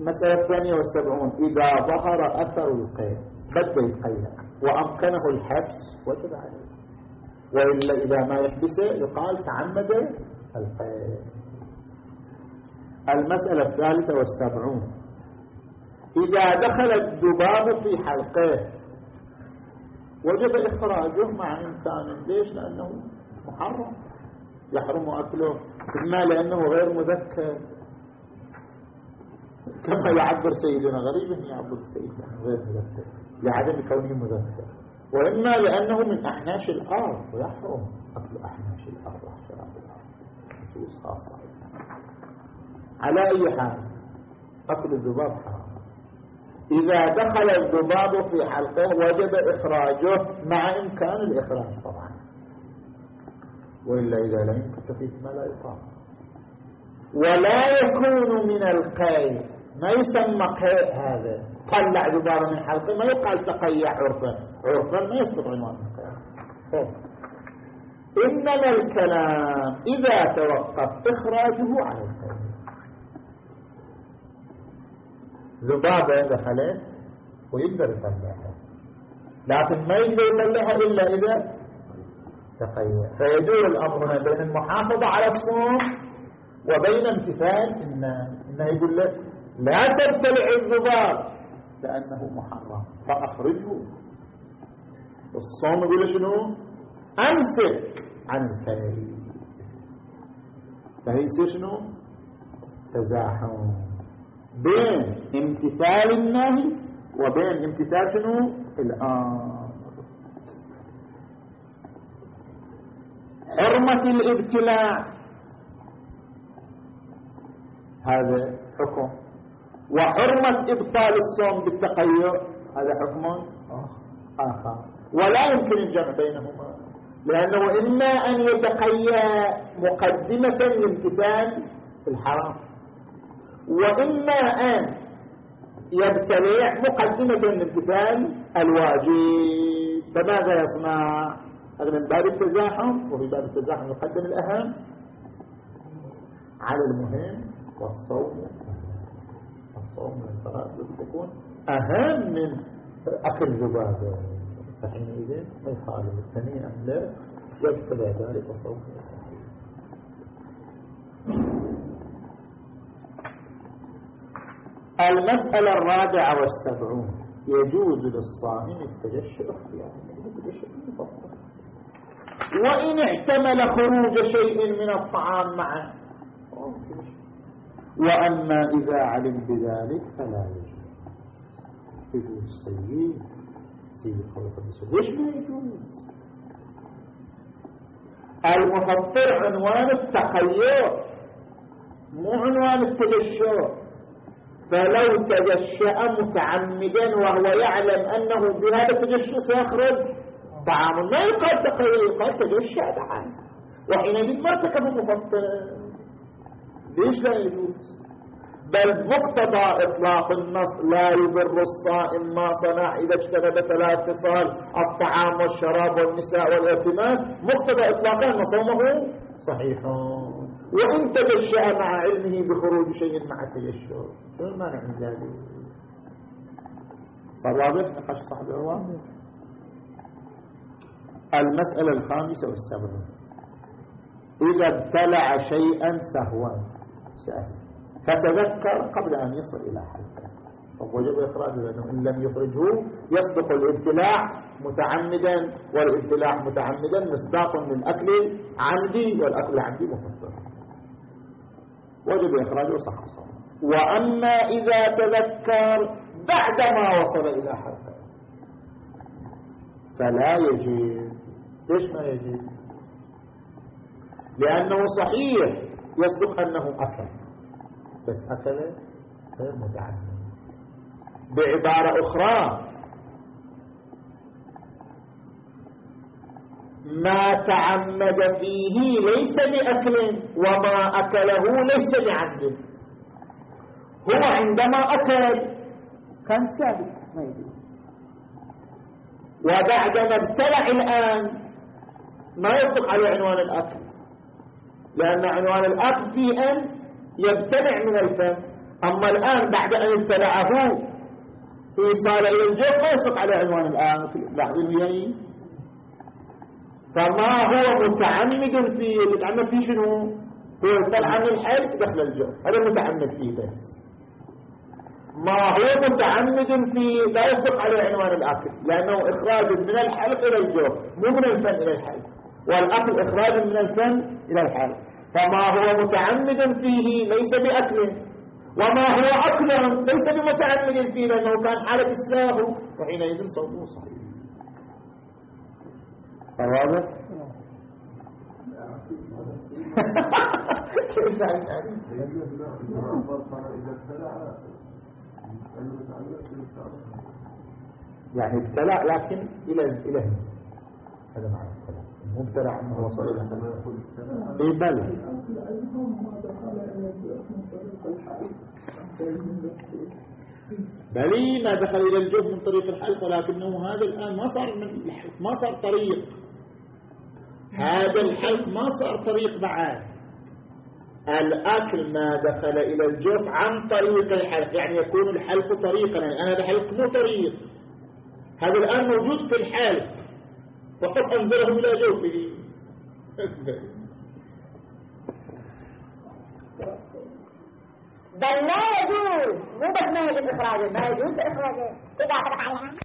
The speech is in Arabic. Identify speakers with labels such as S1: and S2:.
S1: المسألة الثانية والسبعون إذا ظهر أثر القيد بدأ يتقيد وأمكنه الحبس وجب عليه. وإلا إذا ما يحبسه يقال تعمد القيد. المسألة الثالثة والسبعون. إذا دخل الذباب في حلقه وجب إخراجه مع إمكان ليش؟ لأنه محرم. يحرم أكله. إما لأنه غير مذكر. كما يعبر سيدنا غريب يعبر سيدنا غير مذكر. لعدم كونه مذكر. وإما لأنه من أحناش الأرض. ويحرم أكل أحناش الأرض. واحترام الأرض خاصة على أي حال أكل الذباب حرام. إذا دخل الذباب في حلقه وجب إخراجه مع إمكان الإخراج طبعا. وإلا إذا لم ففي ما لا يقام. ولا يكون من القيء ما يسمى هذا. طلع ذبابة من حلقة ما يقال تقيع عرفا. عرفا ما يسبق عنوان القيء. إنما الكلام إذا توقف إخراجه عن القيء. ذبابة دخلت ويقدر يطلعها. لكن ما يقدر يطلعها إلا إذا تقيأ فيدور الأمر هنا بين المحافظة على الصوم وبين امتثال الناس إنه يقول لك لا تبتلع الذباب لأنه محرم. فأخرجه. الصوم يقول شنو؟ أمسك عن الكيل فهي يصير شنو؟ تزاحم. بين امتثال النهي وبين امتثال شنو؟ الآن. حرمة الابتلاع هذا حكم وحرمة إبطال الصوم بالتقيؤ هذا حكم آخر. ولا يمكن الجمع بينهما لأنه إما أن يتقيأ مقدمة لامتثال الحرام وإما أن يبتلع مقدمة لامتثال الواجب. فماذا يصنع؟ هذا من باب التزاحم وفي باب التزاحم يقدم الأهم على المهم والصوم. من الفرائض تكون أهم من أكل ذبابة فحينئذ ما يخالف الثانية أم لا؟ يبتلع ذلك وصوم صحيح المسألة الرابعة والسبعون. يجوز للصائم التجشؤ اختيارا. وإن احتمل خروج شيء من الطعام معه وأما إذا علم بذلك فلا يجوز. يجوز السيد سيد خلق ليش ما يجوز؟ المفطر عنوان التخير مو عنوان التجشؤ فلو تجشأ متعمدا وهو يعلم أنه بهذا التجشؤ سيخرج. طعام ما يقال تقرير يقال تجشأ بعد. وحينئذ ما ارتكب مفطر ليش لا يجوز بل مقتضى إطلاق النص لا يضر الصائم ما صنع إذا اجتنب ثلاث خصال الطعام والشراب والنساء والالتماس مقتضى إطلاقه أن صومه صحيح. وإن تجشأ مع علمه بخروج شيء مع التجشؤ شو المانع من ذلك؟ صار واضح؟ نقاش صاحب العوام. المسألة الخامسة والسبعون. إذا ابتلع شيئا سهوا. سهل فتذكر قبل أن يصل إلى حلقة. وجب إخراجه لأنه إن لم يخرجه يصدق الابتلاع متعمدا والابتلاع متعمدا مصداق للأكل عمدي والأكل العمدي مفطر وجب إخراجه صح صح وأما إذا تذكر بعدما وصل إلى حلقة. فلا يجب ليش ما يجب لأنه صحيح. يصدق أنه أكل بس أكل غير متعمد بعبارة أخرى. ما تعمد فيه ليس بأكل وما أكله ليس بعمد. هو عندما أكل. كان ثابت ما يجوز وبعدما ابتلع الآن. ما يصدق عليه عنوان الأكل. لأن عنوان الأكل فيه أن يبتلع من الفم. أما الآن بعد أن ابتلعه إيصال إلى الجوف ما يصدق على عنوان الآن لاحظين وياي فما هو متعمد فيه متعمد فيه شنو؟ هو يطلع من الحلق دخل الجوف هذا متعمد فيه بس. ما هو متعمد فيه لا يصدق على عنوان الأكل لأنه إخراج من الحلق إلى الجوف مو من الفم إلى الحلق. والأكل إخراج من الفم إلى الحلق فما هو متعمد فيه ليس بأكل. وما هو أكل ليس بمتعمد فيه لأنه كان حالة الساهو. وحينئذ صوته صحيح واضح؟ كيف يعني ابتلع لكن إلى إلى هذا معنى الكلام. مو ابتلع أنه وصل إلى إيه بل بلي ما دخل إلى الجوف من طريق الحلق ولكنه هذا الآن ما صار من ما صار طريق. هذا الحلق ما صار طريق بعد الأكل ما دخل إلى الجوف عن طريق الحلق يعني يكون الحلق طريقا. يعني هذا الحلق مو طريق. هذا الآن موجود في الحلق. فقط أنزله إلى جوفه.
S2: بل لا يجوز. مو بس ما يجوز إخراجه ما يجوز إخراجه. إذا طبق عليها